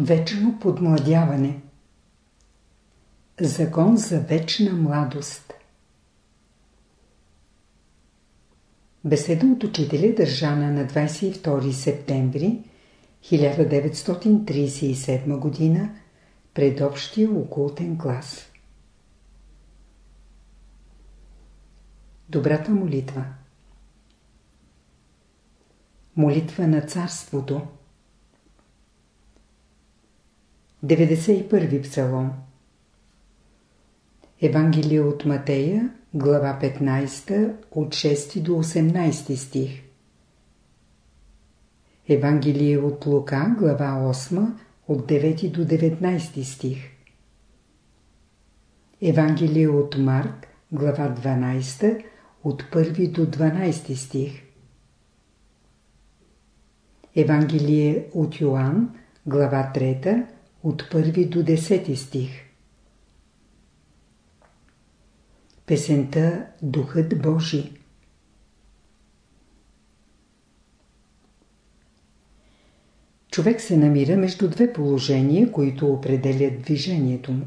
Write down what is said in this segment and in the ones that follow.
Вечно подмладяване Закон за вечна младост Беседа от учителя държана на 22 септември 1937 г. пред общия окултен клас. Добрата молитва Молитва на царството 91 псалом. Евангелие от Матея, глава 15, от 6 до 18 стих. Евангелие от Лука, глава 8, от 9 до 19 стих. Евангелие от Марк, глава 12, от 1 до 12 стих. Евангелие от Йоанн, глава 3, от 1 до 10 стих. Песента Духът Божий Човек се намира между две положения, които определят движението му.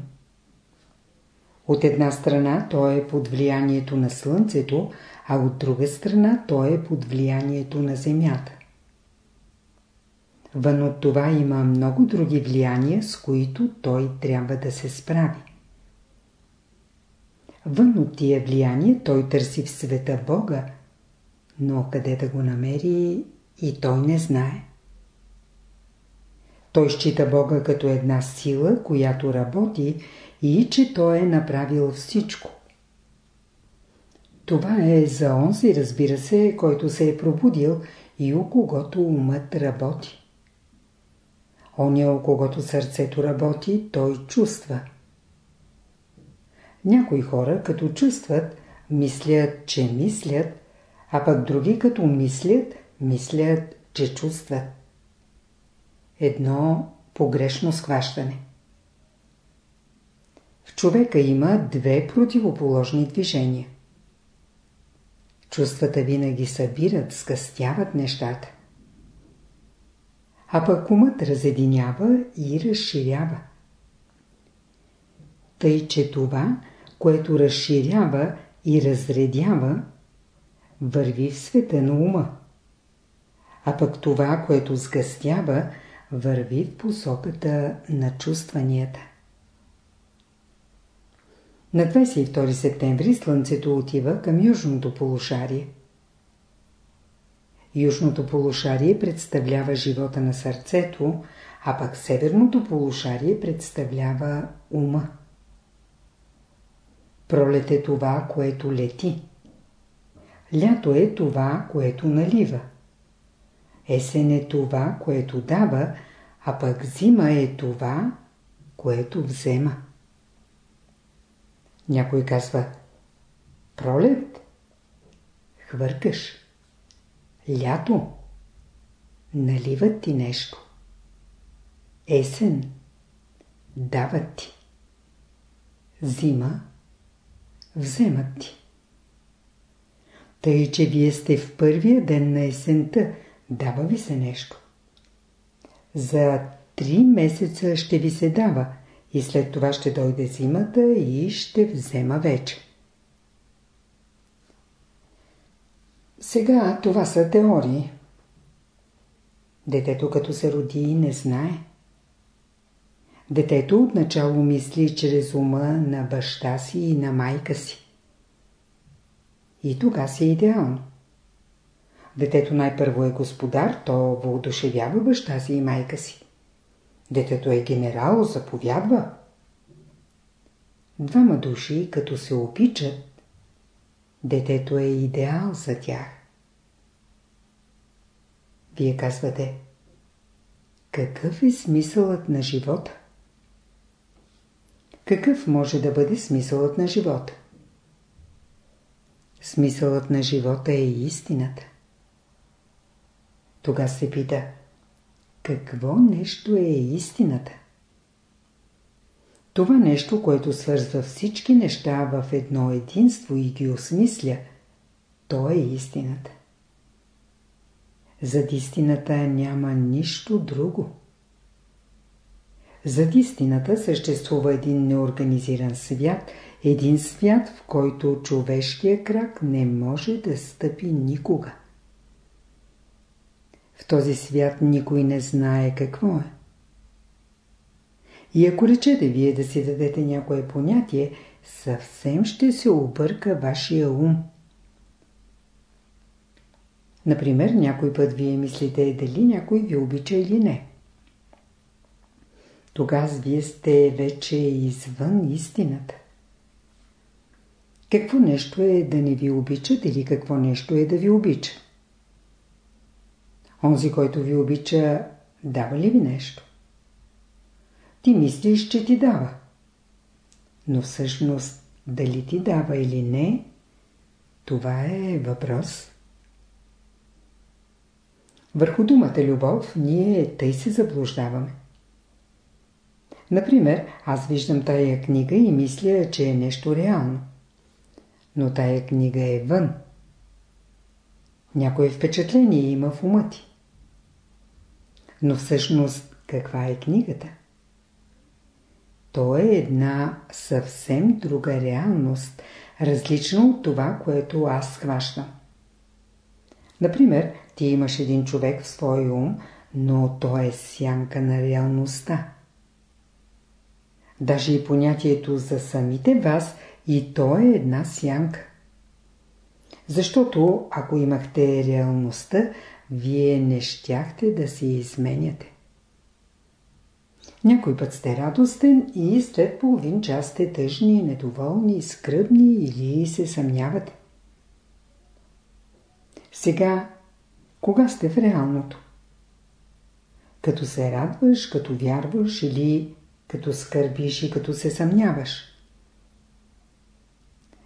От една страна той е под влиянието на Слънцето, а от друга страна той е под влиянието на Земята. Вън от това има много други влияния, с които той трябва да се справи. Вън от тия влияния той търси в света Бога, но къде да го намери и той не знае. Той счита Бога като една сила, която работи и че Той е направил всичко. Това е за онзи, разбира се, който се е пробудил и у когото умът работи. Оня, у когото сърцето работи, той чувства. Някои хора, като чувстват, мислят, че мислят, а пък други, като мислят, мислят, че чувстват. Едно погрешно схващане. В човека има две противоположни движения. Чувствата винаги събират, скъстяват нещата а пък умът разединява и разширява. Тъй, че това, което разширява и разредява, върви в света на ума. А пък това, което сгъстява, върви в посоката на чувстванията. На 22 септември Слънцето отива към южното полушарие. Южното полушарие представлява живота на сърцето, а пък северното полушарие представлява ума. Пролет е това, което лети. Лято е това, което налива. Есен е това, което дава, а пък зима е това, което взема. Някой казва Пролет? Хвъркаш. Лято. Наливат ти нещо. Есен. Дават ти. Зима. Вземат ти. Тъй, че вие сте в първия ден на есента, дава ви се нещо. За три месеца ще ви се дава и след това ще дойде зимата и ще взема вече. Сега това са теории. Детето като се роди не знае. Детето отначало мисли чрез ума на баща си и на майка си. И тога си е идеално. Детето най-първо е господар, то въодушевява баща си и майка си. Детето е генерал, заповядва. Двама души, като се опичат, Детето е идеал за тях. Вие казвате, какъв е смисълът на живота? Какъв може да бъде смисълът на живота? Смисълът на живота е истината. Тога се пита, какво нещо е истината? Това нещо, което свързва всички неща в едно единство и ги осмисля, то е истината. Зад истината няма нищо друго. Зад истината съществува един неорганизиран свят, един свят, в който човешкия крак не може да стъпи никога. В този свят никой не знае какво е. И ако речете вие да си дадете някое понятие, съвсем ще се обърка вашия ум. Например, някой път вие мислите дали някой ви обича или не. Тогава вие сте вече извън истината. Какво нещо е да не ви обичат или какво нещо е да ви обича? Онзи, който ви обича, дава ли ви нещо? Ти мислиш, че ти дава. Но всъщност, дали ти дава или не, това е въпрос. Върху думата любов ние тъй се заблуждаваме. Например, аз виждам тая книга и мисля, че е нещо реално. Но тая книга е вън. Някое впечатление има в ума ти. Но всъщност каква е книгата? То е една съвсем друга реалност, различна от това, което аз хващам. Например, ти имаш един човек в своя ум, но той е сянка на реалността. Даже и понятието за самите вас и то е една сянка. Защото ако имахте реалността, вие не щяхте да се изменяте. Някой път сте радостен и след половин час сте тъжни, недоволни, скръбни или се съмнявате. Сега, кога сте в реалното? Като се радваш, като вярваш или като скърбиш и като се съмняваш.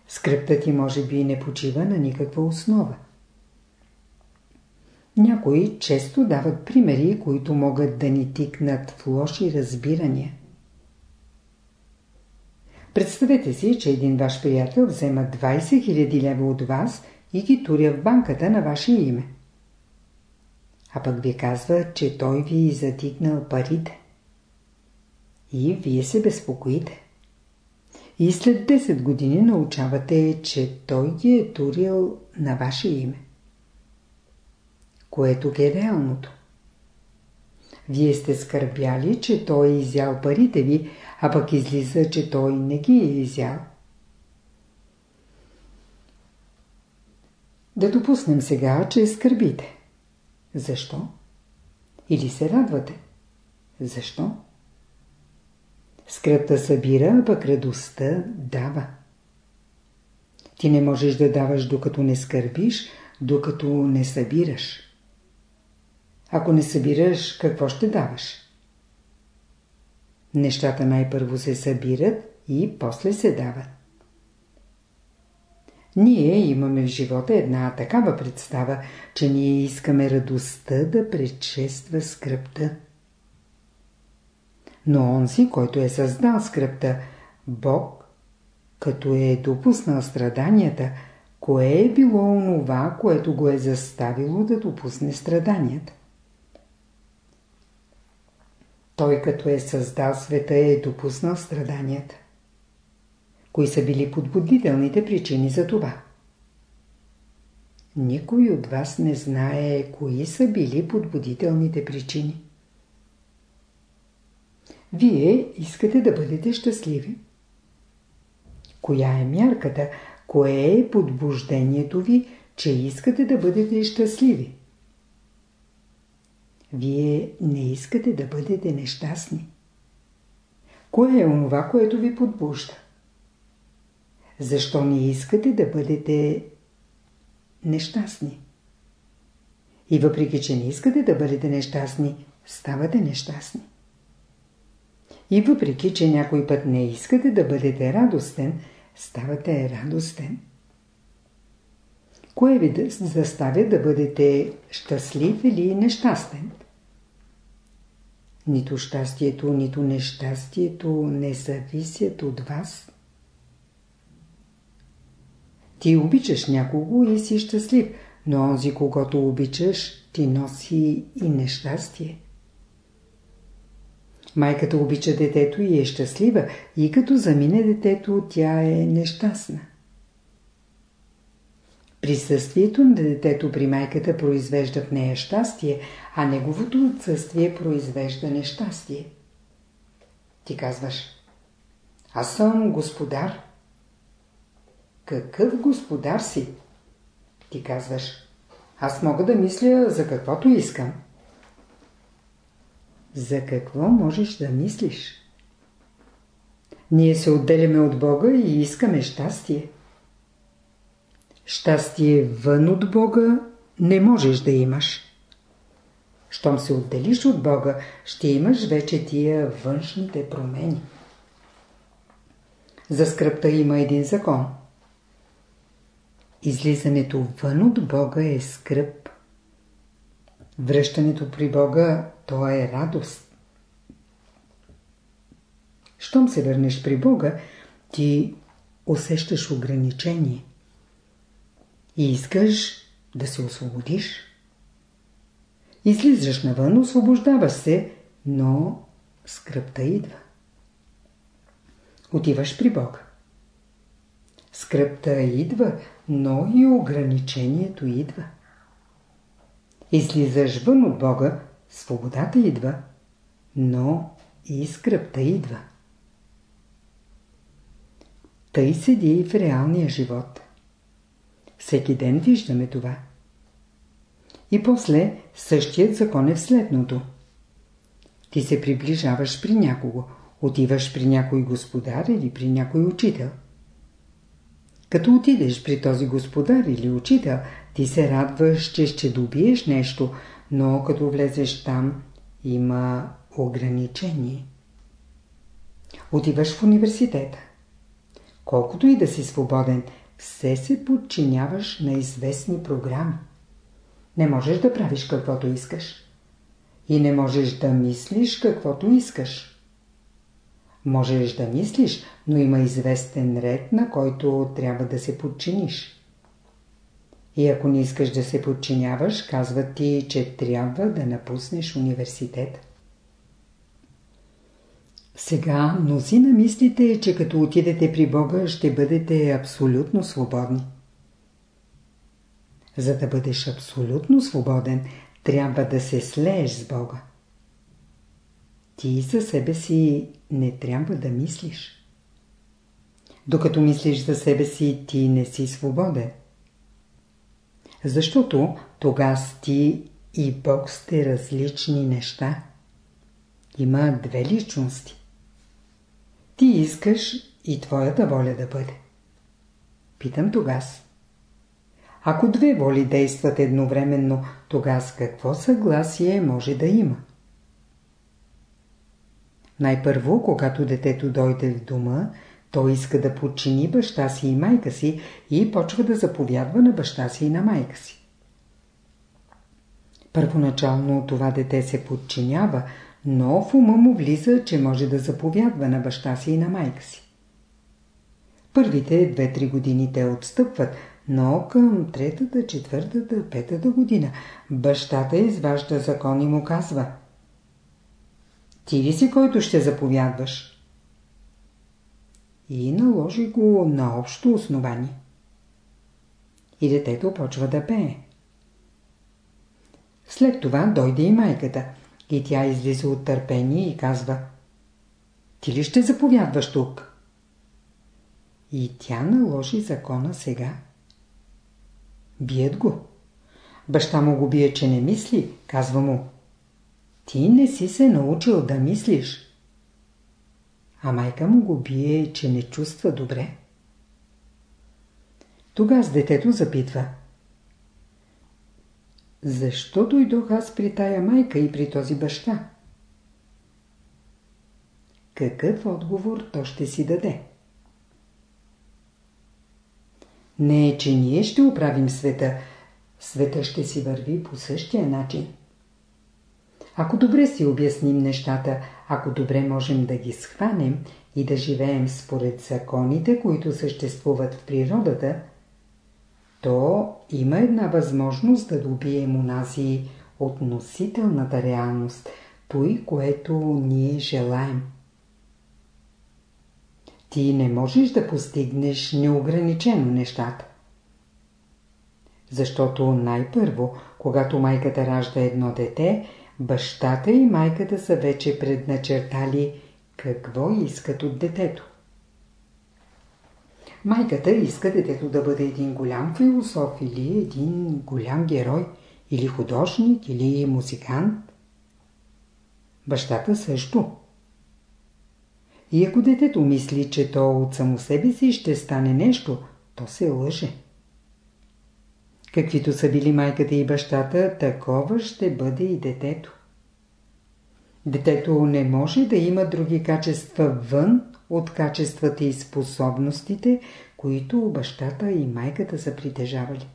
Скръпта ти може би не почива на никаква основа. Някои често дават примери, които могат да ни тикнат в лоши разбирания. Представете си, че един ваш приятел взема 20 000 лева от вас и ги туря в банката на ваше име. А пък ви казва, че той ви затикнал парите. И вие се безпокоите. И след 10 години научавате, че той ги е турил на ваше име което е реалното. Вие сте скърбяли, че той е изял парите ви, а пък излиза, че той не ги е изял. Да допуснем сега, че скърбите. Защо? Или се радвате? Защо? Скръпта събира, а пък радостта дава. Ти не можеш да даваш докато не скърбиш, докато не събираш. Ако не събираш, какво ще даваш? Нещата най-първо се събират и после се дават. Ние имаме в живота една такава представа, че ние искаме радостта да предшества скръпта. Но онзи, който е създал скръпта, Бог, като е допуснал страданията, кое е било онова, което го е заставило да допусне страданията? Той като е създал света е допуснал страданията. Кои са били подбудителните причини за това? Никой от вас не знае кои са били подбудителните причини. Вие искате да бъдете щастливи. Коя е мярката, кое е подбуждението ви, че искате да бъдете щастливи? Вие не искате да бъдете нещастни. Кое е онова, което ви подбужда? Защо не искате да бъдете нещастни? И въпреки, че не искате да бъдете нещастни, ставате нещастни. И въпреки, че някой път не искате да бъдете радостен, ставате радостен. Кое ви заставя да бъдете щастлив или нещастен? Нито щастието, нито нещастието не зависят от вас. Ти обичаш някого и си щастлив, но онзи, когато обичаш, ти носи и нещастие. Майката обича детето и е щастлива, и като замине детето, тя е нещастна. Присъствието на детето при майката произвежда в нея щастие, а неговото отсъствие произвежда нещастие. Ти казваш, аз съм господар. Какъв господар си? Ти казваш, аз мога да мисля за каквото искам. За какво можеш да мислиш? Ние се отделяме от Бога и искаме щастие. Щастие вън от Бога не можеш да имаш. Щом се отделиш от Бога, ще имаш вече тия външните промени. За скръпта има един закон. Излизането вън от Бога е скръп. Връщането при Бога, то е радост. Щом се върнеш при Бога, ти усещаш ограничение. И искаш да се освободиш. Излизаш навън, освобождаваш се, но скръпта идва. Отиваш при Бога. Скръпта идва, но и ограничението идва. Излизаш вън от Бога, свободата идва, но и скръпта идва. Тъй седи и в реалния живот. Всеки ден виждаме това. И после същият закон е в следното. Ти се приближаваш при някого, отиваш при някой господар или при някой учител. Като отидеш при този господар или учител, ти се радваш, че ще добиеш нещо, но като влезеш там, има ограничение. Отиваш в университета. Колкото и да си свободен, все се подчиняваш на известни програми. Не можеш да правиш каквото искаш. И не можеш да мислиш каквото искаш. Можеш да мислиш, но има известен ред, на който трябва да се подчиниш. И ако не искаш да се подчиняваш, казват ти, че трябва да напуснеш университет. Сега мнозина мислите, че като отидете при Бога, ще бъдете абсолютно свободни. За да бъдеш абсолютно свободен, трябва да се слееш с Бога. Ти за себе си не трябва да мислиш. Докато мислиш за себе си, ти не си свободен. Защото тогава ти и Бог сте различни неща. Има две личности. Ти искаш и твоята воля да бъде. Питам тогас. Ако две воли действат едновременно, тогава с какво съгласие може да има? Най-първо, когато детето дойде в дома, той иска да подчини баща си и майка си и почва да заповядва на баща си и на майка си. Първоначално това дете се подчинява, но в ума му влиза, че може да заповядва на баща си и на майка си. Първите две-три години те отстъпват, но към третата, четвъртата, петата година бащата изважда закон и му казва Ти ли си, който ще заповядваш? И наложи го на общо основание. И детето почва да пее. След това дойде и майката – и тя излиза от търпение и казва Ти ли ще заповядваш тук? И тя наложи закона сега. Бият го. Баща му го бие, че не мисли. Казва му Ти не си се научил да мислиш. А майка му го бие, че не чувства добре. Тогава с детето запитва – защо дойдох аз при тая майка и при този баща? Какъв отговор то ще си даде? Не е, че ние ще оправим света. Света ще си върви по същия начин. Ако добре си обясним нещата, ако добре можем да ги схванем и да живеем според законите, които съществуват в природата – то има една възможност да добием унази относителната реалност, той, което ние желаем. Ти не можеш да постигнеш неограничено нещата. Защото най-първо, когато майката ражда едно дете, бащата и майката са вече предначертали какво искат от детето. Майката иска детето да бъде един голям философ или един голям герой, или художник, или музикант. Бащата също. И ако детето мисли, че то от само себе си ще стане нещо, то се лъже. Каквито са били майката и бащата, такова ще бъде и детето. Детето не може да има други качества вън от качествата и способностите, които бащата и майката са притежавали.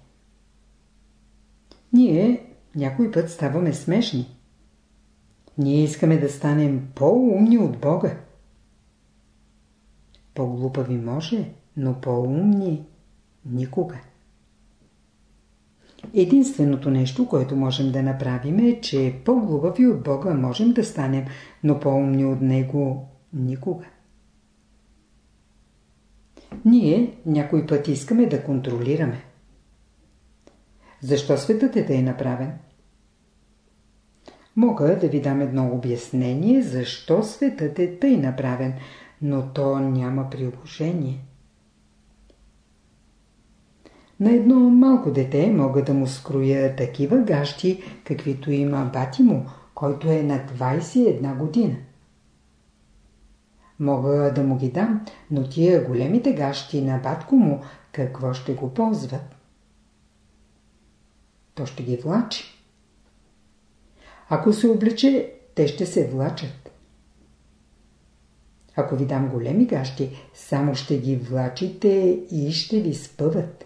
Ние някой път ставаме смешни. Ние искаме да станем по-умни от Бога. По-глупави може, но по-умни никога. Единственото нещо, което можем да направим е, че по-глупави от Бога можем да станем, но по-умни от Него никога. Ние някой път искаме да контролираме. Защо светът е да е направен? Мога да ви дам едно обяснение, защо светът е тъй направен, но то няма приложение. На едно малко дете мога да му скроя такива гащи, каквито има бати му, който е на 21 година. Мога да му ги дам, но тия големите гащи на батко му, какво ще го ползват? То ще ги влачи. Ако се облече, те ще се влачат. Ако ви дам големи гащи, само ще ги влачите и ще ви спъват.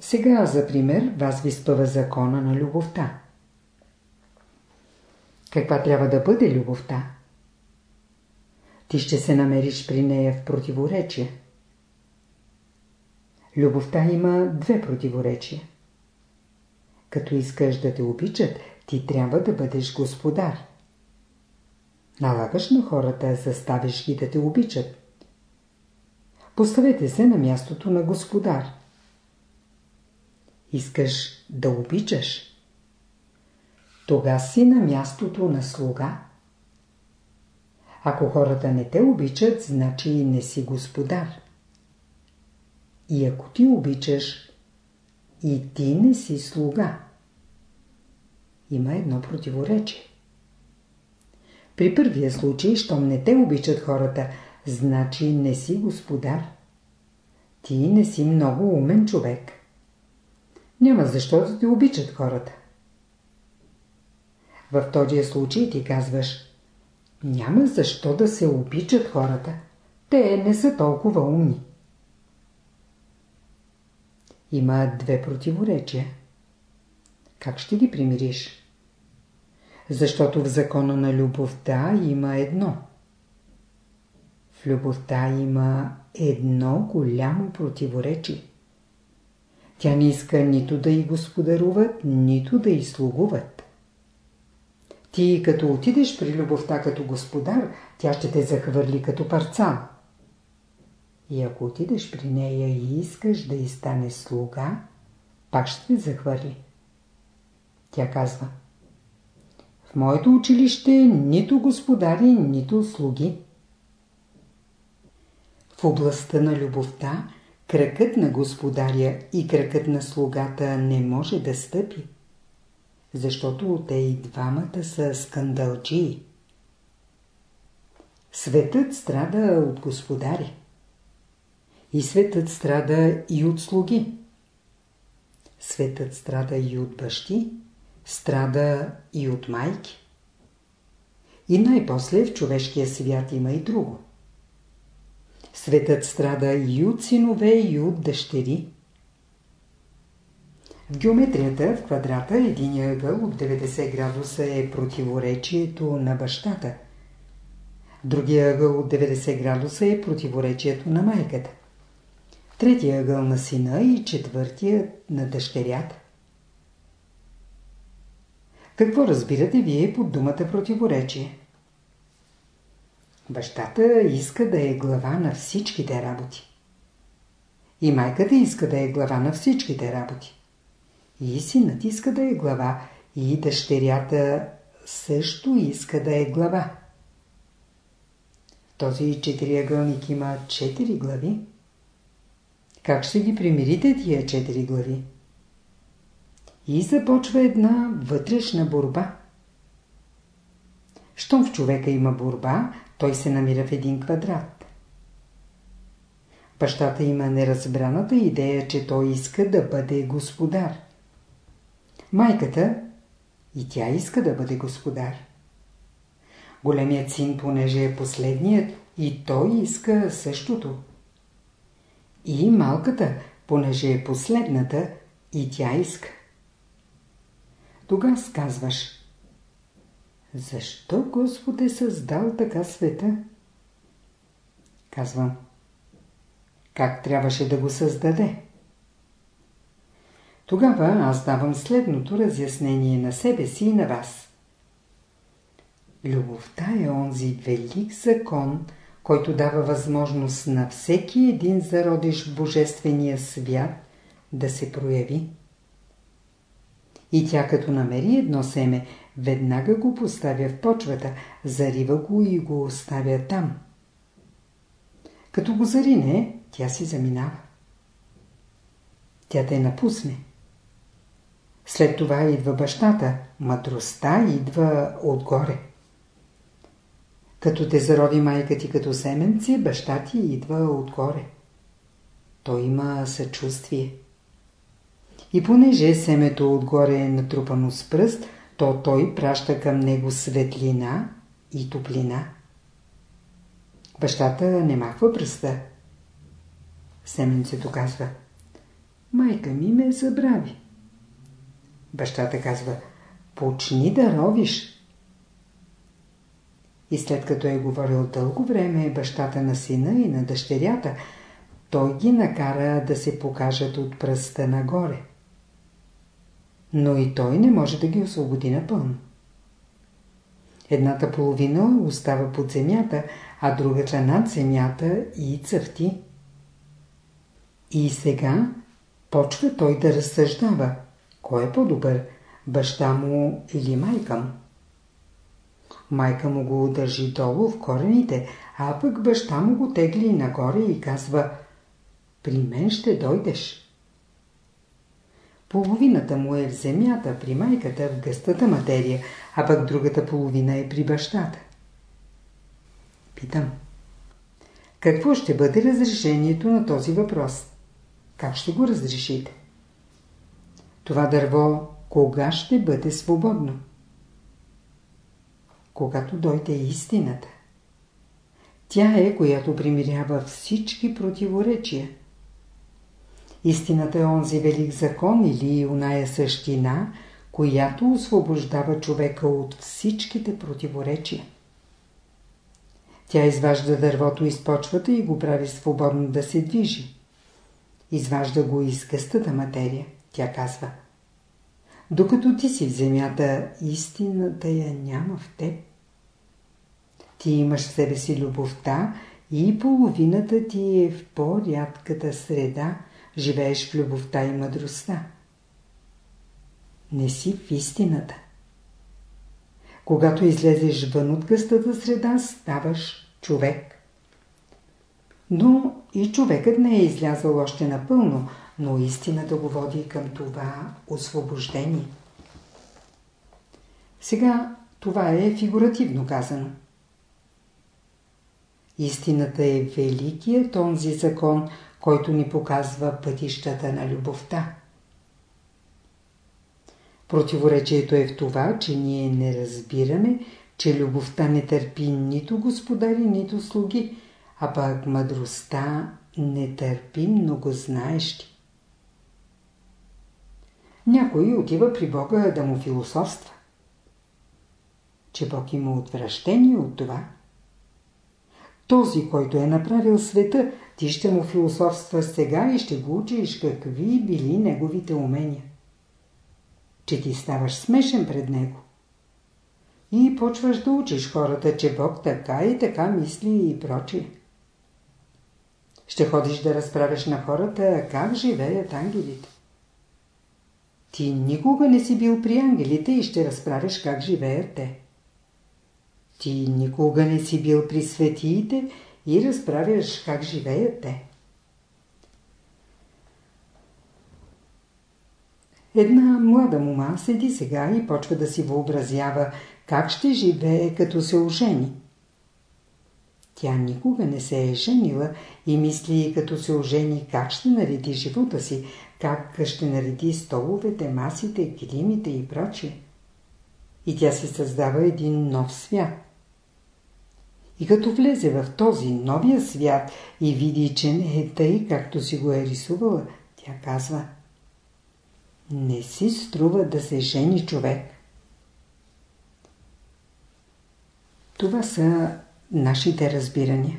Сега, за пример, вас ви спъва закона на любовта. Каква трябва да бъде любовта? Ти ще се намериш при нея в противоречие. Любовта има две противоречия. Като искаш да те обичат, ти трябва да бъдеш господар. Налагаш на хората, заставиш ги да те обичат. Поставете се на мястото на господар. Искаш да обичаш. Тога си на мястото на слуга. Ако хората не те обичат, значи не си господар. И ако ти обичаш, и ти не си слуга. Има едно противоречие. При първия случай, щом не те обичат хората, значи не си господар. Ти не си много умен човек. Няма защо да те обичат хората. В този случай ти казваш Няма защо да се обичат хората. Те не са толкова умни. Има две противоречия. Как ще ги примириш? Защото в закона на любовта има едно. В любовта има едно голямо противоречие. Тя не иска нито да й господаруват, нито да й слугуват. Ти като отидеш при любовта като господар, тя ще те захвърли като парцал. И ако отидеш при нея и искаш да й стане слуга, пак ще те захвърли. Тя казва В моето училище нито господари, нито слуги. В областта на любовта кръкът на господаря и кръкът на слугата не може да стъпи защото те и двамата са скандалчии. Светът страда от господари. И светът страда и от слуги. Светът страда и от бащи, страда и от майки. И най-после в човешкия свят има и друго. Светът страда и от синове, и от дъщери. Геометрията в квадрата единия ъгъл от 90 градуса е противоречието на бащата. Другия ъгъл от 90 градуса е противоречието на майката. Третия ъгъл на сина и четвъртия на дъщерята. Какво разбирате вие под думата противоречие? Бащата иска да е глава на всичките работи. И майката иска да е глава на всичките работи. И синът иска да е глава, и дъщерята също иска да е глава. Този четириъгълник има четири глави. Как ще ги примирите тия четири глави? И започва една вътрешна борба. Щом в човека има борба, той се намира в един квадрат. Бащата има неразбраната идея, че той иска да бъде господар. Майката и тя иска да бъде господар. Големият син, понеже е последният, и той иска същото. И малката, понеже е последната, и тя иска. Тогава казваш Защо Господ е създал така света? Казвам Как трябваше да го създаде? Тогава аз давам следното разяснение на себе си и на вас. Любовта е онзи велик закон, който дава възможност на всеки един зародиш Божествения свят да се прояви. И тя като намери едно семе, веднага го поставя в почвата, зарива го и го оставя там. Като го зарине, тя си заминава. Тя те напусне. След това идва бащата, мъдростта идва отгоре. Като те зароди майка ти като семенце, баща ти идва отгоре. Той има съчувствие. И понеже семето отгоре е натрупано с пръст, то той праща към него светлина и топлина. Бащата не махва пръста. Семенцето казва Майка ми ме забрави. Бащата казва Почни да ровиш. И след като е говорил дълго време бащата на сина и на дъщерята, той ги накара да се покажат от пръста нагоре. Но и той не може да ги освободи напълно. Едната половина остава под земята, а другата над земята и цъфти. И сега почва той да разсъждава. Кой е по-добър? Баща му или майка му? Майка му го държи долу в корените, а пък баща му го тегли нагоре и казва «При мен ще дойдеш». Половината му е в земята, при майката в гъстата материя, а пък другата половина е при бащата. Питам. Какво ще бъде разрешението на този въпрос? Как ще го разрешите? Това дърво кога ще бъде свободно? Когато дойде истината. Тя е, която примирява всички противоречия. Истината е онзи велик закон или оная същина, която освобождава човека от всичките противоречия. Тя изважда дървото из почвата и го прави свободно да се движи. Изважда го из гъстата материя. Тя казва Докато ти си в земята, истината я няма в теб. Ти имаш в себе си любовта и половината ти е в по-рядката среда, живееш в любовта и мъдростта. Не си в истината. Когато излезеш вън от гъстата среда, ставаш човек. Но и човекът не е излязъл още напълно, но истината го води към това освобождение. Сега това е фигуративно казано. Истината е великият онзи закон, който ни показва пътищата на любовта. Противоречието е в това, че ние не разбираме, че любовта не търпи нито господари, нито слуги, а пък мъдростта не търпи многознаещи. Някой отива при Бога да му философства. Че Бог има отвращение от това. Този, който е направил света, ти ще му философства сега и ще го учиш какви били неговите умения. че ти ставаш смешен пред него. И почваш да учиш хората, че Бог така и така мисли и прочие. Ще ходиш да разправяш на хората как живеят ангелите. Ти никога не си бил при ангелите и ще разправяш как живеят те. Ти никога не си бил при светиите и разправяш как живеят те. Една млада мума седи сега и почва да си въобразява как ще живее като се ожени. Тя никога не се е женила и мисли като се ожени как ще нареди живота си, как ще нареди столовете, масите, килимите и прочие. И тя се създава един нов свят. И като влезе в този новия свят и види, че не е тъй, както си го е рисувала, тя казва Не си струва да се жени човек. Това са нашите разбирания.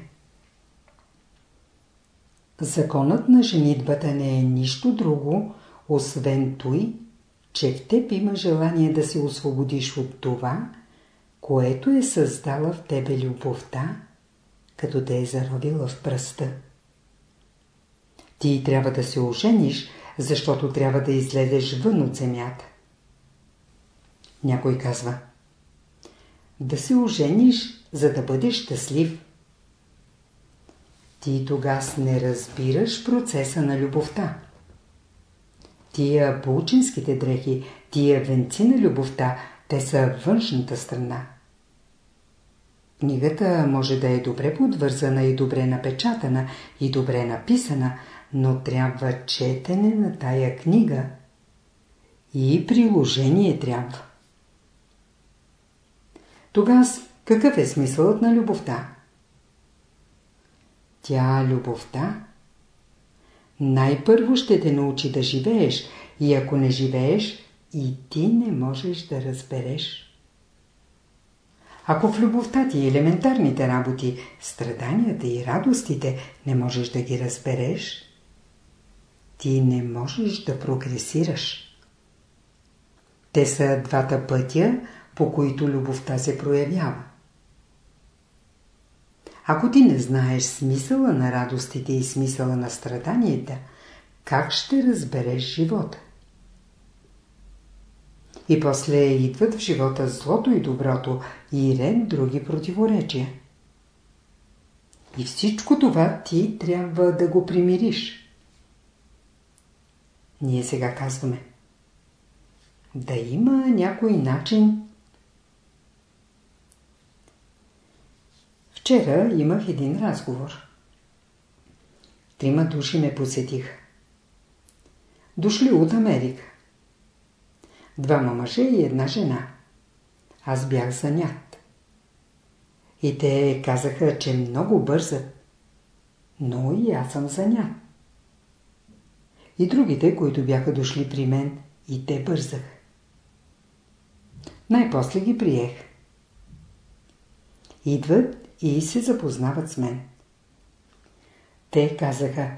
Законът на женитбата не е нищо друго, освен той, че в теб има желание да се освободиш от това, което е създала в тебе любовта, като те е заробила в пръста. Ти трябва да се ожениш, защото трябва да излезеш вън от земята. Някой казва Да се ожениш, за да бъдеш щастлив. Ти тогас не разбираш процеса на любовта. Тия получинските дрехи, тия венци на любовта, те са външната страна. Книгата може да е добре подвързана и добре напечатана и добре написана, но трябва четене на тая книга и приложение трябва. Тогас какъв е смисълът на любовта? Тя любовта най-първо ще те научи да живееш и ако не живееш, и ти не можеш да разбереш. Ако в любовта ти елементарните работи, страданията и радостите не можеш да ги разбереш, ти не можеш да прогресираш. Те са двата пътя, по които любовта се проявява. Ако ти не знаеш смисъла на радостите и смисъла на страданията, как ще разбереш живота? И после идват в живота злото и доброто и ред други противоречия. И всичко това ти трябва да го примириш. Ние сега казваме. Да има някой начин. Вчера имах един разговор. Трима души ме посетиха. Дошли от Америка. Двама мъже и една жена. Аз бях занят. И те казаха, че много бързат. Но и аз съм занят. И другите, които бяха дошли при мен, и те бързах. Най-после ги приех. Идват и се запознават с мен. Те казаха,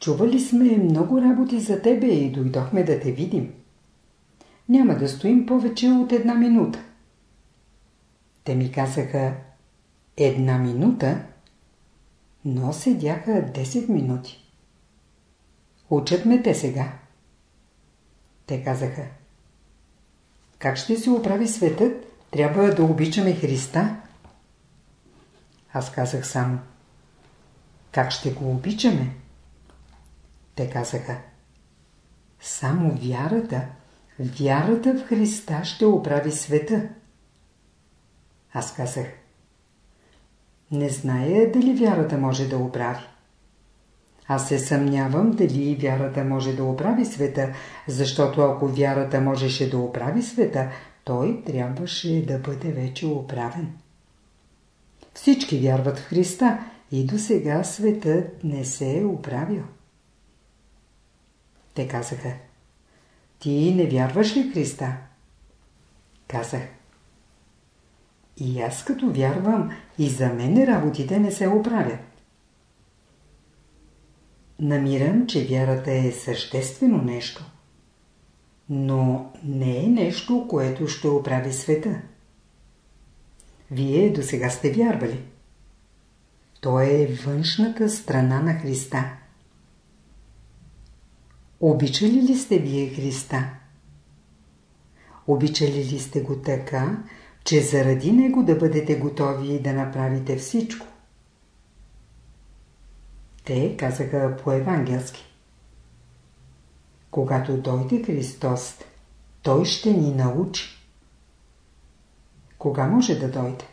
чували сме много работи за тебе и дойдохме да те видим. Няма да стоим повече от една минута. Те ми казаха една минута, но седяха 10 минути. Учат ме те сега. Те казаха Как ще се оправи светът? Трябва да обичаме Христа. Аз казах само Как ще го обичаме? Те казаха Само вярата Вярата в Христа ще оправи света. Аз казах. Не зная дали вярата може да оправи. Аз се съмнявам дали вярата може да оправи света, защото ако вярата можеше да оправи света, той трябваше да бъде вече оправен. Всички вярват в Христа и до сега светът не се е оправил. Те казаха. Ти не вярваш ли в Христа? Казах. И аз като вярвам, и за мен работите не се оправят. Намирам, че вярата е съществено нещо. но не е нещо, което ще оправи света. Вие до сега сте вярвали. Той е външната страна на Христа. Обичали ли сте вие Христа? Обичали ли сте го така, че заради него да бъдете готови да направите всичко? Те казаха по-евангелски. Когато дойде Христос, Той ще ни научи. Кога може да дойде?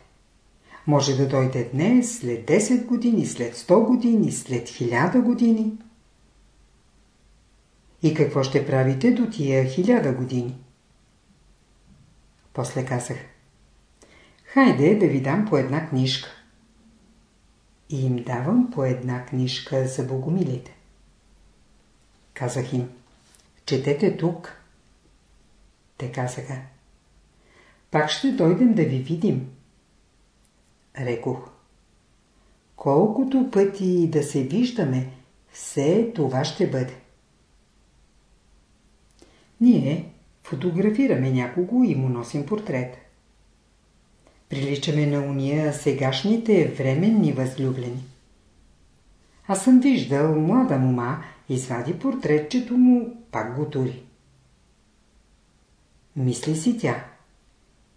Може да дойде днес, след 10 години, след 100 години, след 1000 години. И какво ще правите до тия 1000 години? После казах. Хайде да ви дам по една книжка. И им давам по една книжка за богомилите. Казах им. Четете тук. Те казаха. Пак ще дойдем да ви видим. Рекох. Колкото пъти да се виждаме, все това ще бъде. Ние фотографираме някого и му носим портрет. Приличаме на уния сегашните временни възлюблени. Аз съм виждал млада мума, извади портретчето му, пак го тури. Мисли си тя.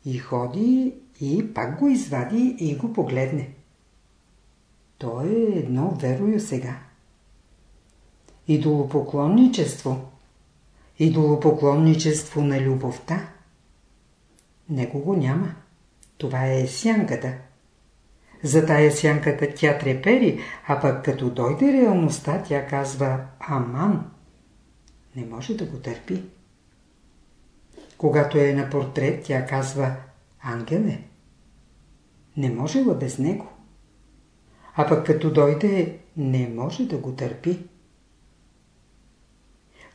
И ходи, и пак го извади и го погледне. То е едно верою сега. Идолопоклонничество. Идолопоклонничество на любовта. Него го няма. Това е сянката. За тая сянката тя трепери, а пък като дойде реалността, тя казва «Аман». Не може да го търпи. Когато е на портрет, тя казва «Ангеле». Не можела без него. А пък като дойде, не може да го търпи.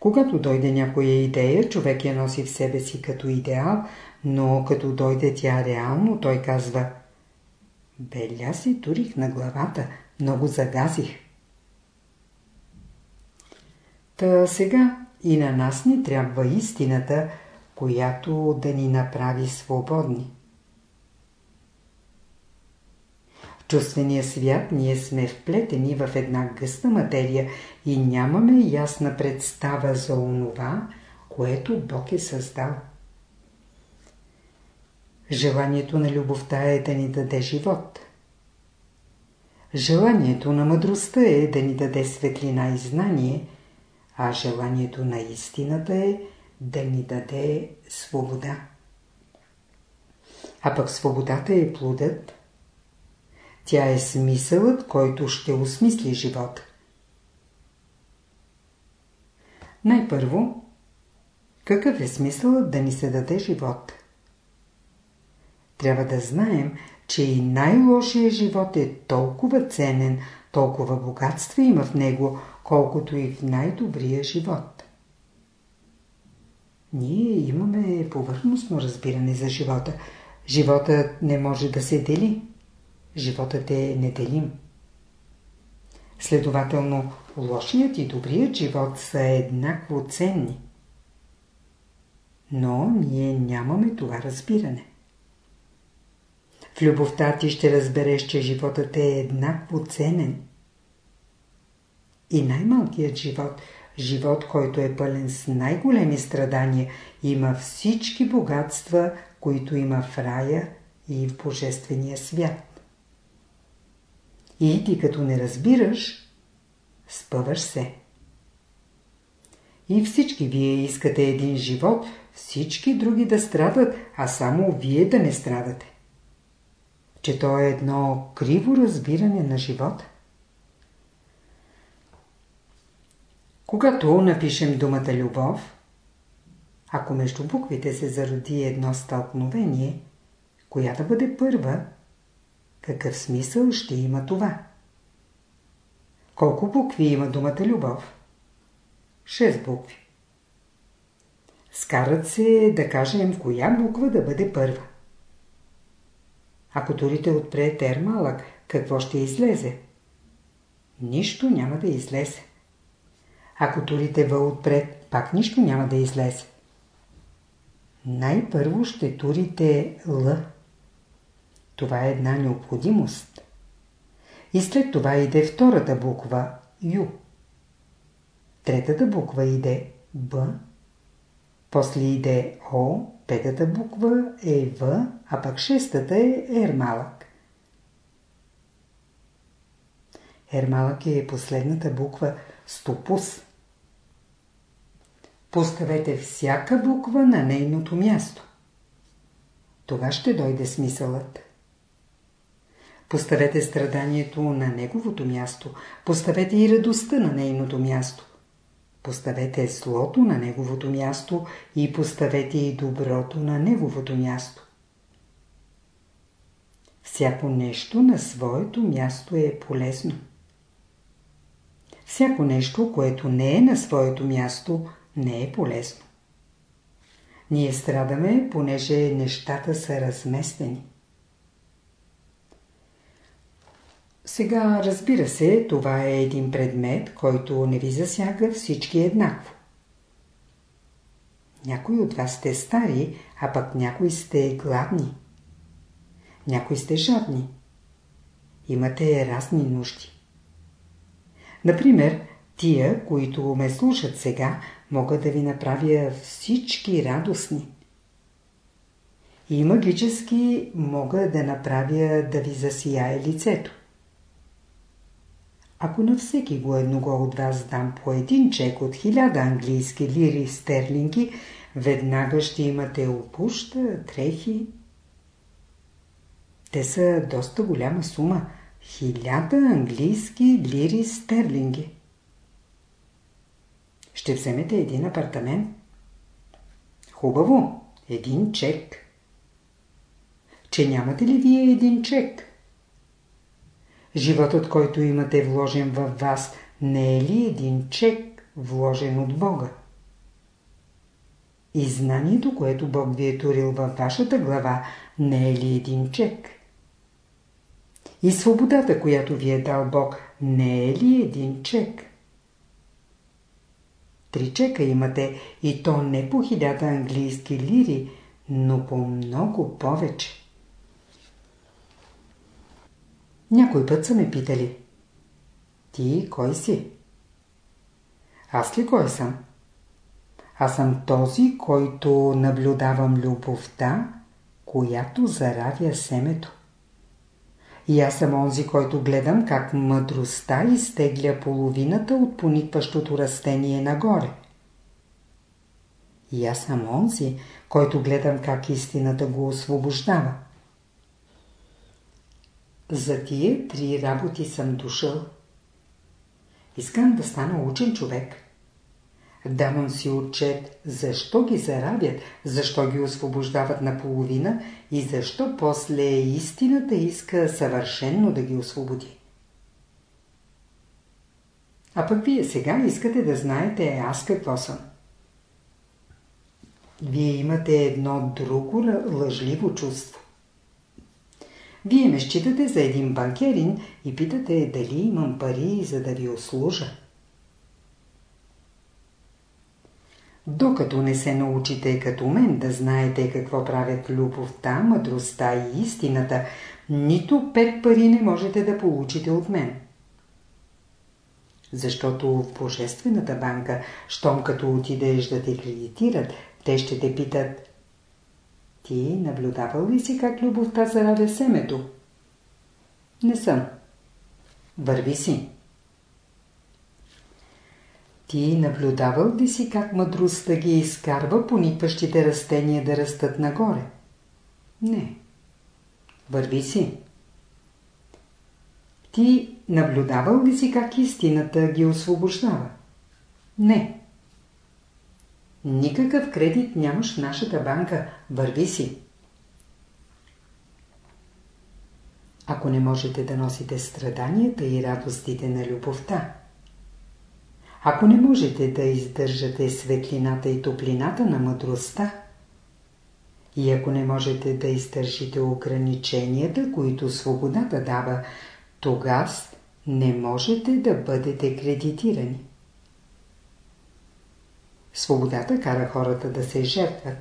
Когато дойде някоя идея, човек я носи в себе си като идеал, но като дойде тя реално, той казва Беля си турих на главата, много загазих. Та сега и на нас ни трябва истината, която да ни направи свободни. В чувствения свят ние сме вплетени в една гъста материя и нямаме ясна представа за онова, което Бог е създал. Желанието на любовта е да ни даде живот. Желанието на мъдростта е да ни даде светлина и знание, а желанието на истината е да ни даде свобода. А пък свободата е плодът. Тя е смисълът, който ще осмисли живот. Най-първо, какъв е смисълът да ни се даде живот? Трябва да знаем, че и най-лошия живот е толкова ценен, толкова богатство има в него, колкото и в най-добрия живот. Ние имаме повърхностно разбиране за живота. Животът не може да се дели. Животът е неделим. Следователно, лошият и добрият живот са еднакво ценни. Но ние нямаме това разбиране. В любовта ти ще разбереш, че животът е еднакво ценен. И най-малкият живот, живот, който е пълен с най-големи страдания, има всички богатства, които има в рая и в божествения свят. И ти като не разбираш, спъваш се. И всички вие искате един живот, всички други да страдат, а само вие да не страдате че то е едно криво разбиране на живота. Когато напишем думата любов, ако между буквите се зароди едно стълкновение, коя да бъде първа, какъв смисъл ще има това? Колко букви има думата любов? Шест букви. Скарат се да кажем коя буква да бъде първа. Ако турите отпред ер малък, какво ще излезе? Нищо няма да излезе. Ако турите въл отпред, пак нищо няма да излезе. най-първо ще турите Л. Това е една необходимост. И след това иде втората буква Ю. Третата буква иде Б. После иде О, петата буква е В, а пък шестата е Р малък. Р малък е последната буква Стопус. Поставете всяка буква на нейното място. Това ще дойде смисълът. Поставете страданието на неговото място. Поставете и радостта на нейното място. Поставете злото на неговото място и поставете и доброто на неговото място. Всяко нещо на своето място е полезно. Всяко нещо, което не е на своето място, не е полезно. Ние страдаме, понеже нещата са разместени. Сега, разбира се, това е един предмет, който не ви засяга всички еднакво. Някои от вас сте стари, а пък някои сте гладни. Някои сте жадни. Имате разни нужди. Например, тия, които ме слушат сега, мога да ви направя всички радостни. И магически мога да направя да ви засияе лицето. Ако на всеки го едного от вас дам по един чек от хиляда английски лири стерлинги, веднага ще имате опуща, дрехи. Те са доста голяма сума. Хиляда английски лири стерлинги. Ще вземете един апартамент. Хубаво, един чек. Че нямате ли вие един чек? Животът, който имате вложен във вас, не е ли един чек, вложен от Бога? И знанието, което Бог ви е турил във вашата глава, не е ли един чек? И свободата, която ви е дал Бог, не е ли един чек? Три чека имате и то не по хиляда английски лири, но по много повече. Някой път са ме питали. Ти кой си? Аз ли кой съм? Аз съм този, който наблюдавам любовта, която заравя семето. И аз съм онзи, който гледам как мъдростта изтегля половината от поникващото растение нагоре. И аз съм онзи, който гледам как истината го освобождава. За тия три работи съм дошъл. Искам да стана учен човек. Давам си отчет защо ги заравят, защо ги освобождават наполовина и защо после истината иска съвършенно да ги освободи. А пък вие сега искате да знаете аз какво съм. Вие имате едно друго лъжливо чувство. Вие ме считате за един банкерин и питате дали имам пари, за да ви услужа. Докато не се научите като мен да знаете какво правят любовта, мъдростта и истината, нито пет пари не можете да получите от мен. Защото в Божествената банка, щом като отидеш да те кредитират, те ще те питат ти наблюдавал ли си как любовта заравя семето? Не съм. Върви си. Ти наблюдавал ли си как мъдростта ги изкарва поникващите растения да растат нагоре? Не. Върви си. Ти наблюдавал ли си как истината ги освобождава? Не. Никакъв кредит нямаш в нашата банка. Върви си. Ако не можете да носите страданията и радостите на любовта, ако не можете да издържате светлината и топлината на мъдростта, и ако не можете да издържите ограниченията, които свободата дава, тогава не можете да бъдете кредитирани. Свободата кара хората да се жертват.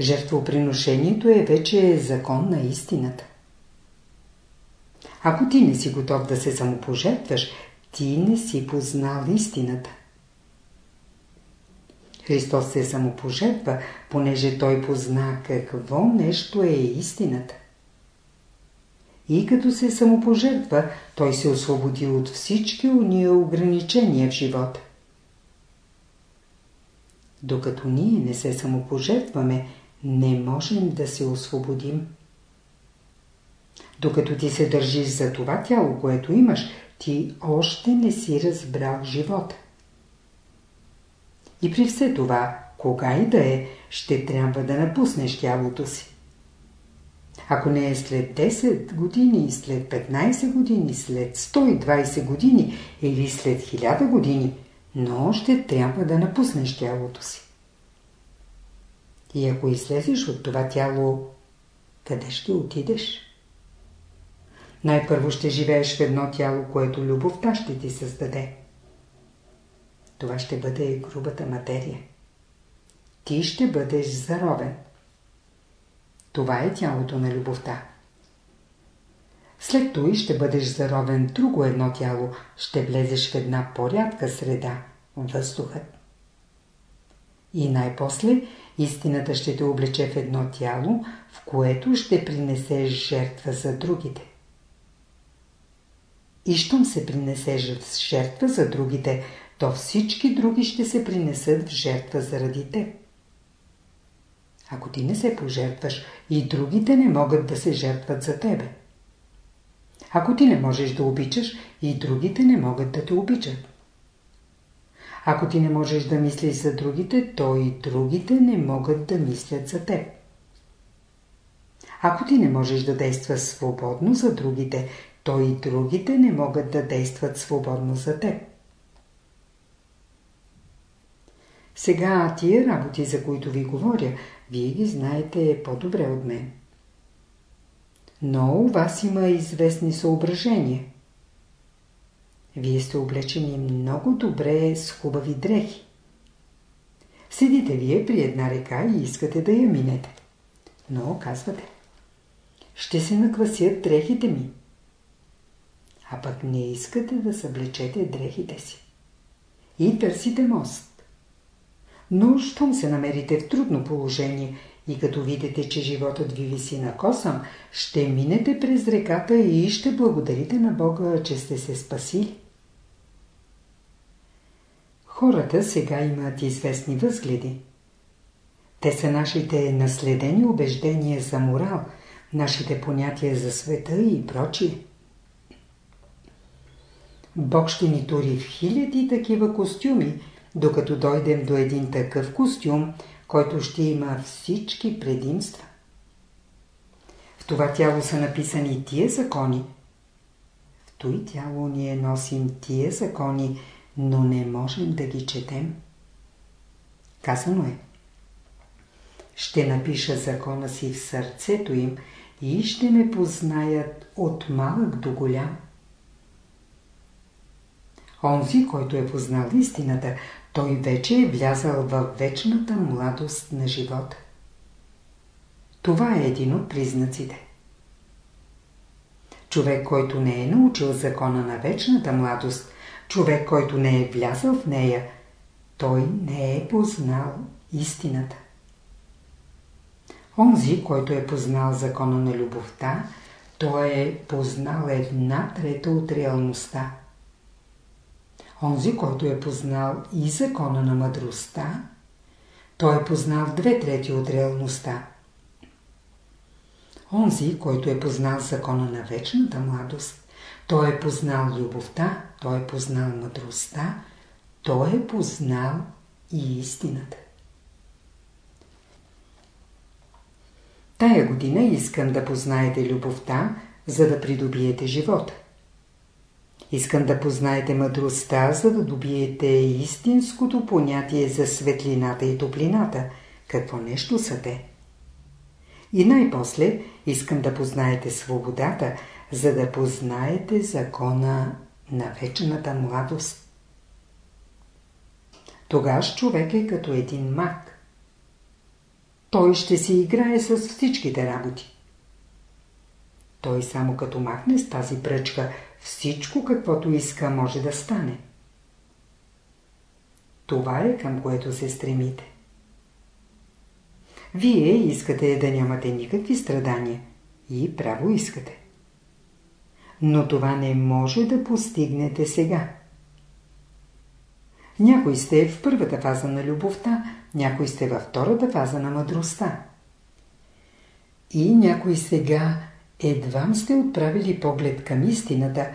жертвоприношението е вече закон на истината. Ако ти не си готов да се самопожертваш, ти не си познал истината. Христос се самопожертва, понеже Той позна какво нещо е истината. И като се самопожертва, Той се освободи от всички уния ограничения в живота. Докато ние не се самопожертваме, не можем да се освободим. Докато ти се държиш за това тяло, което имаш, ти още не си разбрал живота. И при все това, кога и да е, ще трябва да напуснеш тялото си. Ако не е след 10 години, след 15 години, след 120 години или след 1000 години, но ще трябва да напуснеш тялото си. И ако излезеш от това тяло, къде ще отидеш? Най-първо ще живееш в едно тяло, което любовта ще ти създаде. Това ще бъде грубата материя. Ти ще бъдеш заровен. Това е тялото на любовта. След това ще бъдеш заровен друго едно тяло, ще влезеш в една порядка среда – въздухът. И най-после истината ще те облече в едно тяло, в което ще принесеш жертва за другите. И щом се принесеш в жертва за другите, то всички други ще се принесат в жертва заради теб. Ако ти не се пожертваш, и другите не могат да се жертват за тебе. Ако ти не можеш да обичаш, и другите не могат да те обичат. Ако ти не можеш да мислиш за другите, то и другите не могат да мислят за теб. Ако ти не можеш да действаш свободно за другите, то и другите не могат да действат свободно за теб. Сега тия работи, за които ви говоря, вие ги знаете по-добре от мен. Но у вас има известни съображения. Вие сте облечени много добре с хубави дрехи. Седите вие при една река и искате да я минете. Но казвате, ще се наквасят дрехите ми. А пък не искате да съблечете дрехите си. И търсите мост. Но щом се намерите в трудно положение и като видите, че животът ви виси на косъм, ще минете през реката и ще благодарите на Бога, че сте се спасили. Хората сега имат известни възгледи. Те са нашите наследени убеждения за морал, нашите понятия за света и прочие. Бог ще ни тури в хиляди такива костюми, докато дойдем до един такъв костюм, който ще има всички предимства. В това тяло са написани тия закони. В той тяло ние носим тия закони, но не можем да ги четем. Казано е. Ще напиша закона си в сърцето им и ще ме познаят от малък до голям. Онзи, който е познал истината, той вече е влязал в вечната младост на живота. Това е един от признаците. Човек, който не е научил закона на вечната младост, човек, който не е влязъл в нея, той не е познал истината. Онзи, който е познал закона на любовта, той е познал една трета от реалността. Онзи, който е познал и закона на мъдростта, той е познал две трети от реалността. Онзи, който е познал закона на вечната младост, той е познал любовта, той е познал мъдростта, той е познал и истината. Тая година искам да познаете любовта, за да придобиете живота. Искам да познаете мъдростта, за да добиете истинското понятие за светлината и топлината, какво нещо са те. И най-после искам да познаете свободата, за да познаете закона на вечната младост. Тогаш човек е като един мак. той ще си играе с всичките работи. Той само като махне с тази пръчка, всичко каквото иска може да стане. Това е към което се стремите. Вие искате да нямате никакви страдания и право искате. Но това не може да постигнете сега. Някой сте в първата фаза на любовта, някой сте във втората фаза на мъдростта. И някой сега едвам сте отправили поглед към истината,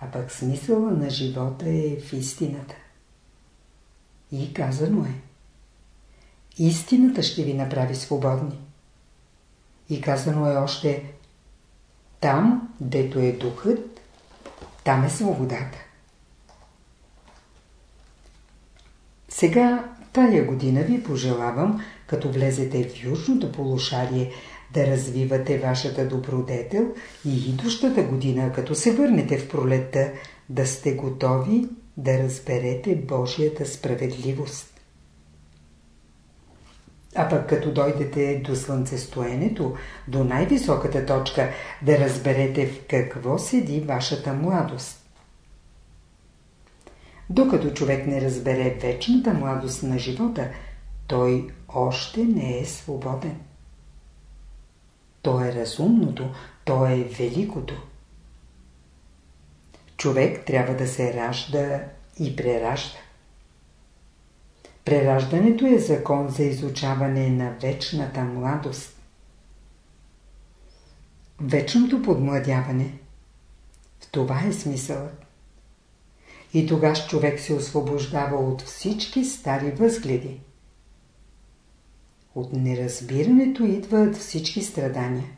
а пък смисъла на живота е в истината. И казано е. Истината ще ви направи свободни. И казано е още там, дето е духът, там е свободата. Сега, тая година ви пожелавам, като влезете в южното полушарие, да развивате вашата добродетел и идущата година, като се върнете в пролетта, да сте готови да разберете Божията справедливост. А пък като дойдете до слънцестоенето, до най-високата точка, да разберете в какво седи вашата младост. Докато човек не разбере вечната младост на живота, той още не е свободен. То е разумното, то е великото. Човек трябва да се ражда и преражда. Прераждането е закон за изучаване на вечната младост. Вечното подмладяване. В това е смисълът. И тогаш човек се освобождава от всички стари възгледи. От неразбирането идват всички страдания.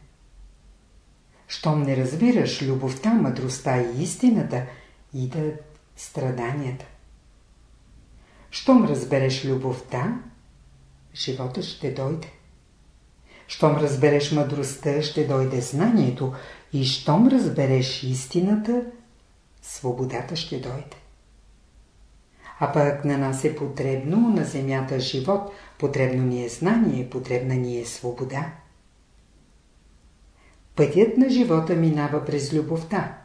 Щом не разбираш любовта, мъдростта и истината, идат страданията. Щом разбереш любовта, живота ще дойде. Щом разбереш мъдростта, ще дойде знанието и щом разбереш истината, свободата ще дойде. А пък на нас е потребно на земята живот, потребно ни е знание, потребна ни е свобода. Пътят на живота минава през любовта.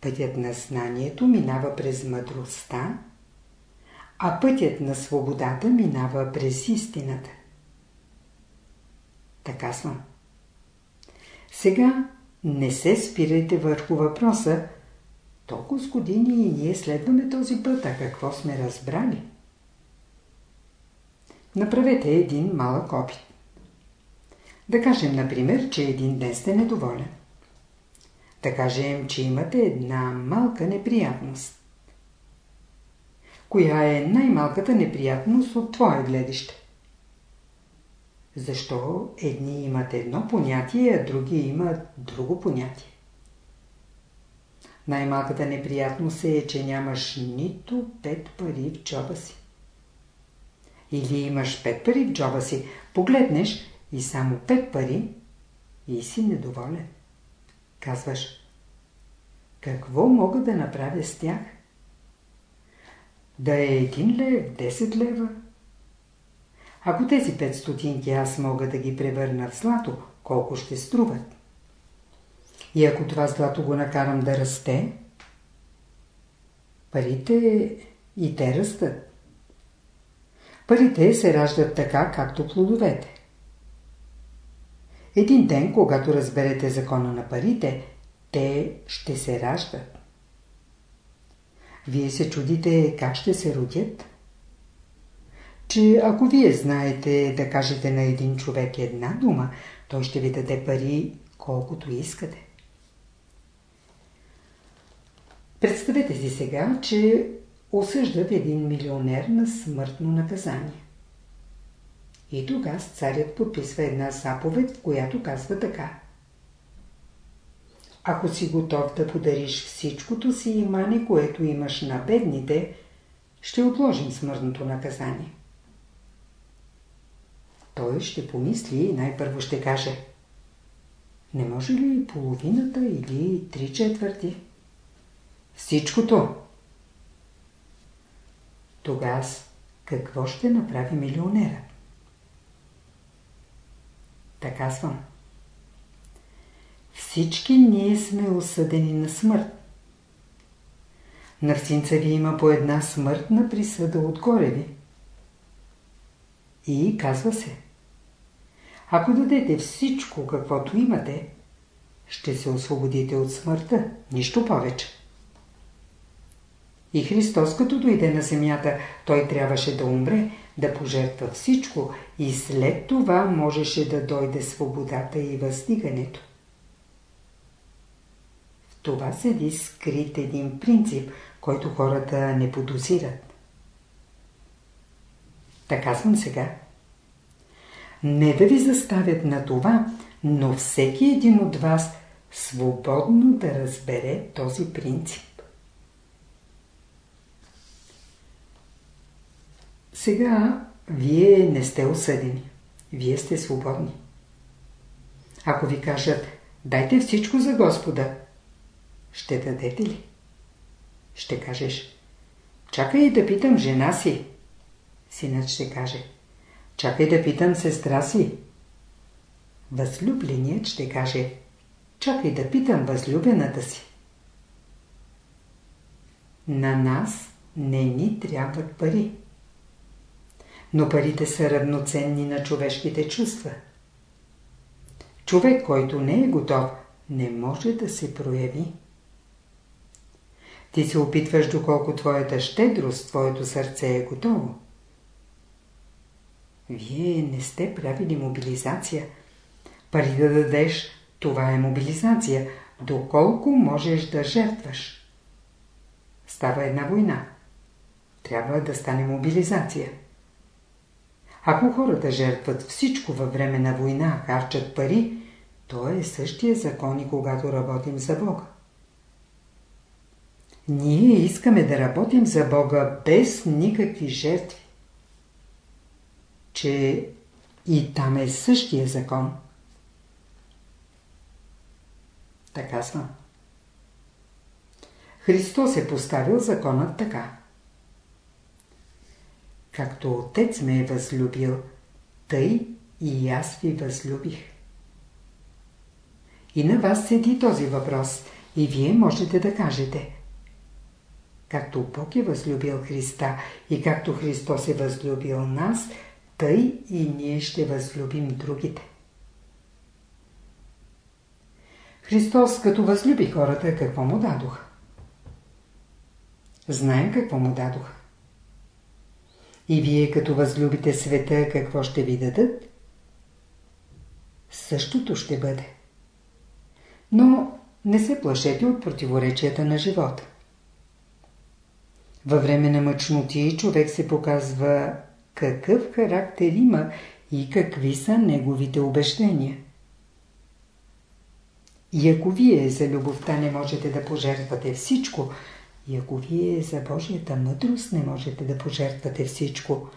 Пътят на знанието минава през мъдростта, а пътят на свободата минава през истината. Така съм. Сега не се спирайте върху въпроса, толкова с години и ние следваме този път, а какво сме разбрали? Направете един малък опит. Да кажем, например, че един ден сте недоволен. Да кажем, че имате една малка неприятност. Коя е най-малката неприятност от твое гледище? Защо едни имат едно понятие, а други имат друго понятие? Най-малката неприятност е, че нямаш нито пет пари в джоба си. Или имаш пет пари в джоба си, погледнеш и само пет пари и си недоволен. Казваш, какво мога да направя с тях? Да е един лев, 10 лева. Ако тези 5 стотинки аз мога да ги превърна в злато, колко ще струват? И ако това злато го накарам да расте, парите и те растат. Парите се раждат така, както плодовете. Един ден, когато разберете закона на парите, те ще се раждат. Вие се чудите как ще се родят? Че ако вие знаете да кажете на един човек една дума, той ще ви даде пари колкото искате. Представете си сега, че осъждат един милионер на смъртно наказание. И тогава царят подписва една заповед, която казва така. Ако си готов да подариш всичкото си имане, което имаш на бедните, ще отложим смъртното наказание. Той ще помисли и най-първо ще каже Не може ли половината или три четвърти? Всичкото. Тогава какво ще направи милионерът? Така казвам. Всички ние сме осъдени на смърт. На всинца ви има по една смъртна присъда отгоре ви. И казва се. Ако дадете всичко, каквото имате, ще се освободите от смъртта, нищо повече. И Христос, като дойде на земята, той трябваше да умре, да пожертва всичко и след това можеше да дойде свободата и въздигането. В това седи скрит един принцип, който хората не подозират. Така съм сега. Не да ви заставят на това, но всеки един от вас свободно да разбере този принцип. Сега вие не сте осъдени. Вие сте свободни. Ако ви кажат, дайте всичко за Господа, ще дадете ли? Ще кажеш, чакай да питам жена си. Синът ще каже, чакай да питам сестра си. Възлюбленият ще каже, чакай да питам възлюбената си. На нас не ни трябват пари. Но парите са равноценни на човешките чувства. Човек, който не е готов, не може да се прояви. Ти се опитваш доколко твоята щедрост, твоето сърце е готово. Вие не сте правили мобилизация. Пари да дадеш, това е мобилизация. Доколко можеш да жертваш. Става една война. Трябва да стане мобилизация. Ако хората жертват всичко във време на война, харчат пари, то е същия закон и когато работим за Бога. Ние искаме да работим за Бога без никакви жертви. Че и там е същия закон. Така сме. Христос е поставил законът така. Както Отец ме е възлюбил, тъй и аз ви възлюбих. И на вас седи този въпрос и вие можете да кажете. Както Бог е възлюбил Христа и както Христос е възлюбил нас, тъй и ние ще възлюбим другите. Христос, като възлюби хората, какво му дадох? Знаем какво му дадох. И вие, като възлюбите света, какво ще ви дадат? Същото ще бъде. Но не се плашете от противоречията на живота. Във време на мъчноти човек се показва какъв характер има и какви са неговите обещения. И ако вие за любовта не можете да пожертвате всичко, и ако вие за Божията мъдрост не можете да пожертвате всичко,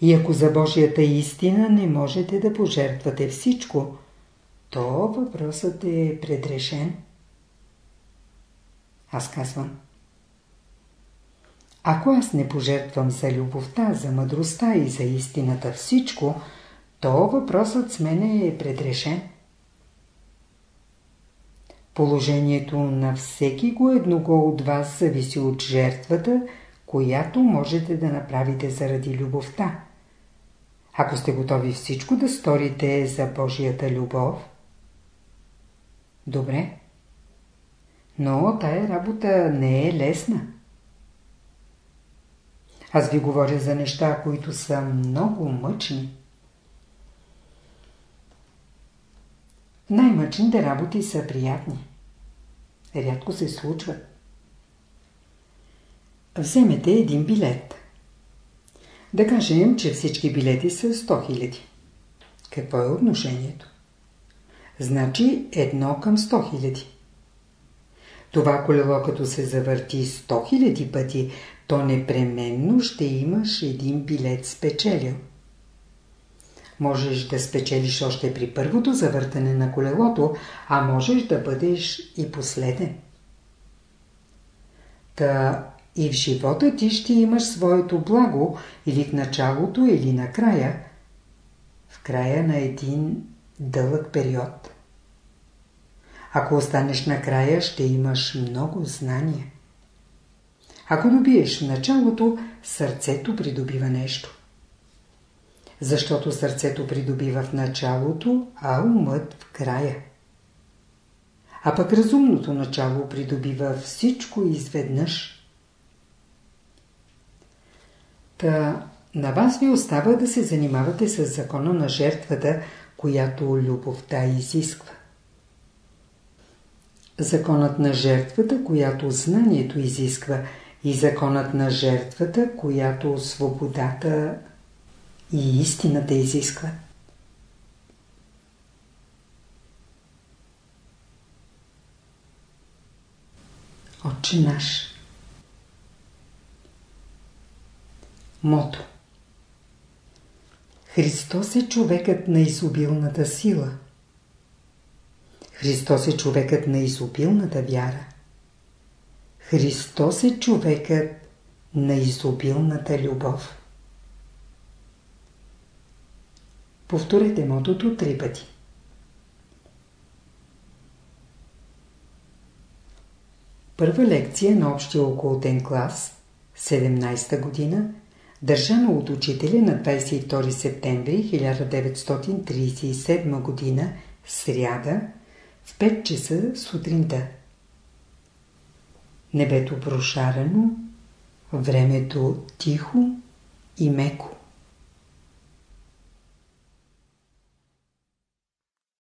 и ако за Божията истина не можете да пожертвате всичко, то въпросът е предрешен. Аз казвам. Ако аз не пожертвам за любовта, за мъдростта и за истината всичко, то въпросът с мене е предрешен. Положението на всеки го едного от вас зависи от жертвата, която можете да направите заради любовта. Ако сте готови всичко да сторите за Божията любов, добре. Но тая работа не е лесна. Аз ви говоря за неща, които са много мъчни. Най-мъчните работи са приятни. Рядко се случват. Вземете един билет. Да кажем, че всички билети са 100 000. Какво е отношението? Значи едно към 100 000. Това колело като се завърти 100 000 пъти, то непременно ще имаш един билет спечелил. Можеш да спечелиш още при първото завъртане на колелото, а можеш да бъдеш и последен. Та и в живота ти ще имаш своето благо или в началото, или накрая. В края на един дълъг период. Ако останеш накрая, ще имаш много знания. Ако добиеш в началото, сърцето придобива нещо. Защото сърцето придобива в началото, а умът в края. А пък разумното начало придобива всичко изведнъж. Та на вас ви остава да се занимавате с закона на жертвата, която любовта изисква. Законът на жертвата, която знанието изисква, и законът на жертвата, която свободата и истината изисква. Отче наш Мото Христос е човекът на изобилната сила. Христос е човекът на изобилната вяра. Христос е човекът на изобилната любов. Повторете мотото три пъти. Първа лекция на общия околотен клас, 17-та година, държана от учителя на 22 септември 1937 година, сряда, в 5 часа сутринта. Небето прошарено, времето тихо и меко.